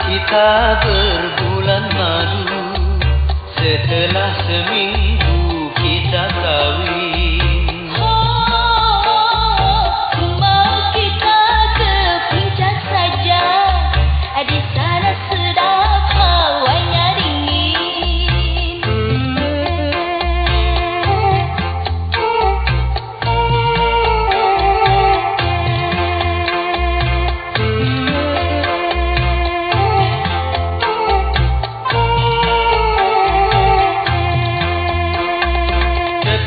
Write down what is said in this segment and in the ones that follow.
kita berbulan madu. Setelah seminggu kita kawin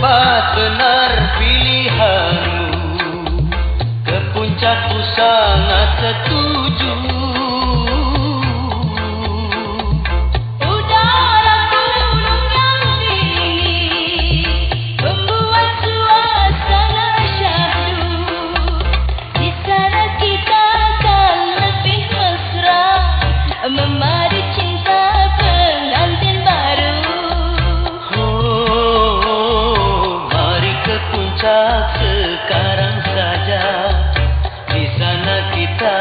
tepat benar pilihanmu. Ke puncakku sangat setuju. sekarang saja di sana kita.